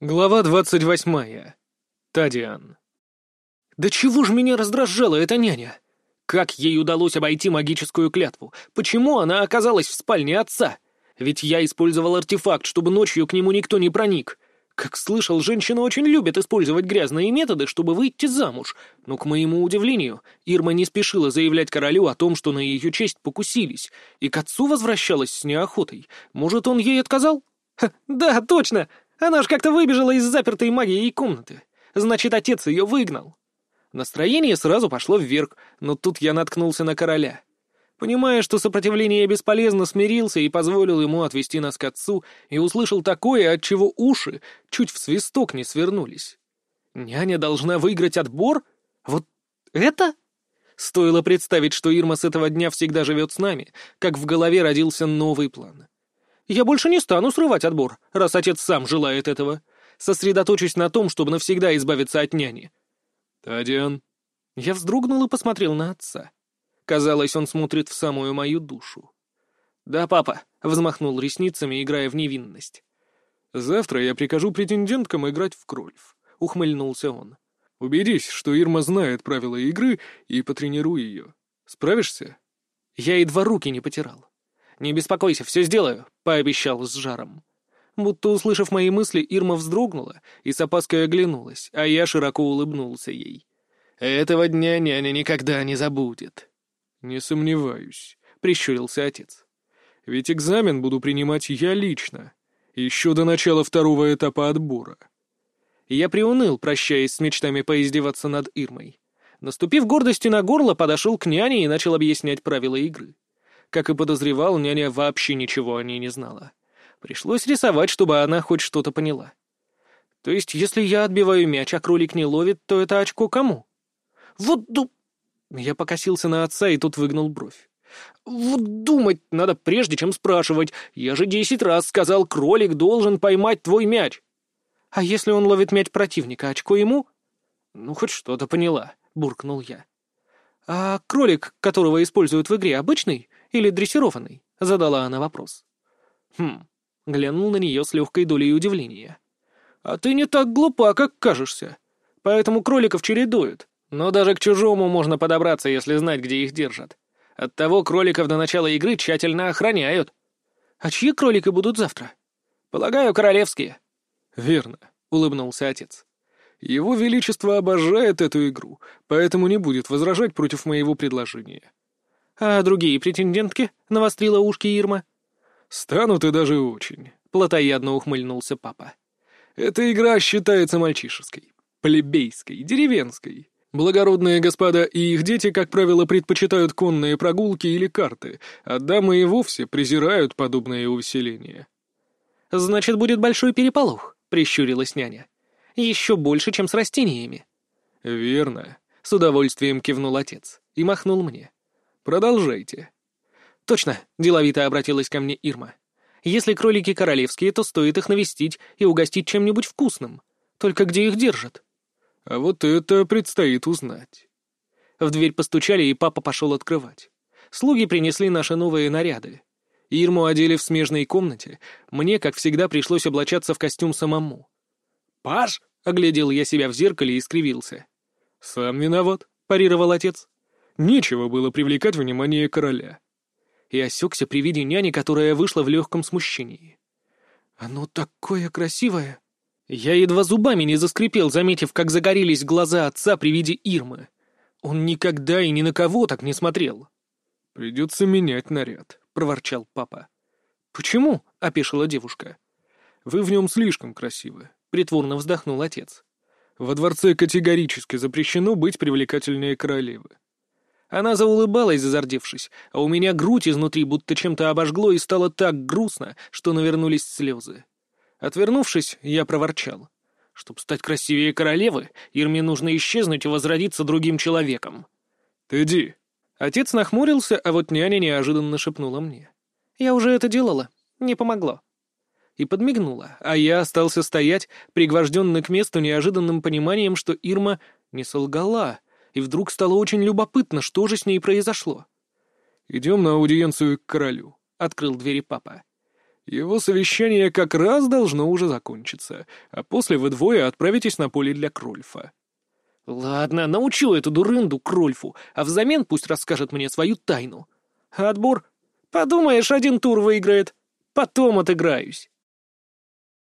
Глава двадцать восьмая. Тадиан. «Да чего ж меня раздражала эта няня? Как ей удалось обойти магическую клятву? Почему она оказалась в спальне отца? Ведь я использовал артефакт, чтобы ночью к нему никто не проник. Как слышал, женщины очень любят использовать грязные методы, чтобы выйти замуж. Но, к моему удивлению, Ирма не спешила заявлять королю о том, что на ее честь покусились, и к отцу возвращалась с неохотой. Может, он ей отказал? Ха, да, точно! Она ж как-то выбежала из запертой магией комнаты. Значит, отец ее выгнал. Настроение сразу пошло вверх, но тут я наткнулся на короля. Понимая, что сопротивление бесполезно, смирился и позволил ему отвести нас к отцу, и услышал такое, от чего уши чуть в свисток не свернулись. Няня должна выиграть отбор? Вот это? Стоило представить, что Ирма с этого дня всегда живет с нами, как в голове родился новый план. Я больше не стану срывать отбор, раз отец сам желает этого. Сосредоточусь на том, чтобы навсегда избавиться от няни. «Тадиан?» Я вздрогнул и посмотрел на отца. Казалось, он смотрит в самую мою душу. «Да, папа», — взмахнул ресницами, играя в невинность. «Завтра я прикажу претенденткам играть в крольф», — ухмыльнулся он. «Убедись, что Ирма знает правила игры, и потренируй ее. Справишься?» Я едва руки не потирал. «Не беспокойся, все сделаю», — пообещал с жаром. Будто услышав мои мысли, Ирма вздрогнула и с опаской оглянулась, а я широко улыбнулся ей. «Этого дня няня никогда не забудет». «Не сомневаюсь», — прищурился отец. «Ведь экзамен буду принимать я лично, еще до начала второго этапа отбора». Я приуныл, прощаясь с мечтами поиздеваться над Ирмой. Наступив гордостью на горло, подошел к няне и начал объяснять правила игры. Как и подозревал, няня вообще ничего о ней не знала. Пришлось рисовать, чтобы она хоть что-то поняла. То есть, если я отбиваю мяч, а кролик не ловит, то это очко кому? Вот ду... Я покосился на отца и тут выгнул бровь. Вот думать надо прежде, чем спрашивать. Я же десять раз сказал, кролик должен поймать твой мяч. А если он ловит мяч противника, очко ему? Ну, хоть что-то поняла, буркнул я. А кролик, которого используют в игре, обычный? Или дрессированный?» — задала она вопрос. «Хм...» — глянул на нее с легкой долей удивления. «А ты не так глупа, как кажешься. Поэтому кроликов чередуют. Но даже к чужому можно подобраться, если знать, где их держат. Оттого кроликов до начала игры тщательно охраняют. А чьи кролики будут завтра? Полагаю, королевские». «Верно», — улыбнулся отец. «Его Величество обожает эту игру, поэтому не будет возражать против моего предложения. «А другие претендентки?» — навострила ушки Ирма. «Станут и даже очень», — плотоядно ухмыльнулся папа. «Эта игра считается мальчишеской, плебейской, деревенской. Благородные господа и их дети, как правило, предпочитают конные прогулки или карты, а дамы и вовсе презирают подобные увеселения». «Значит, будет большой переполох», — прищурилась няня. «Еще больше, чем с растениями». «Верно», — с удовольствием кивнул отец и махнул мне. Продолжайте». «Точно», — деловито обратилась ко мне Ирма. «Если кролики королевские, то стоит их навестить и угостить чем-нибудь вкусным. Только где их держат?» «А вот это предстоит узнать». В дверь постучали, и папа пошел открывать. Слуги принесли наши новые наряды. Ирму одели в смежной комнате. Мне, как всегда, пришлось облачаться в костюм самому. «Паш!» — оглядел я себя в зеркале и скривился. «Сам виноват», — парировал отец. Нечего было привлекать внимание короля. И осекся при виде няни, которая вышла в легком смущении. «Оно такое красивое!» Я едва зубами не заскрипел, заметив, как загорелись глаза отца при виде Ирмы. Он никогда и ни на кого так не смотрел. «Придется менять наряд», — проворчал папа. «Почему?» — опешила девушка. «Вы в нем слишком красивы», — притворно вздохнул отец. «Во дворце категорически запрещено быть привлекательнее королевы. Она заулыбалась, зазардевшись, а у меня грудь изнутри будто чем-то обожгло и стало так грустно, что навернулись слезы. Отвернувшись, я проворчал. Чтобы стать красивее королевы, Ирме нужно исчезнуть и возродиться другим человеком. «Ты иди». Отец нахмурился, а вот няня неожиданно шепнула мне. «Я уже это делала. Не помогло». И подмигнула, а я остался стоять, пригвожденный к месту неожиданным пониманием, что Ирма не солгала, и вдруг стало очень любопытно, что же с ней произошло. «Идем на аудиенцию к королю», — открыл двери папа. Его совещание как раз должно уже закончиться, а после вы двое отправитесь на поле для Крольфа. Ладно, научу эту дурынду Крольфу, а взамен пусть расскажет мне свою тайну. А отбор? Подумаешь, один тур выиграет. Потом отыграюсь.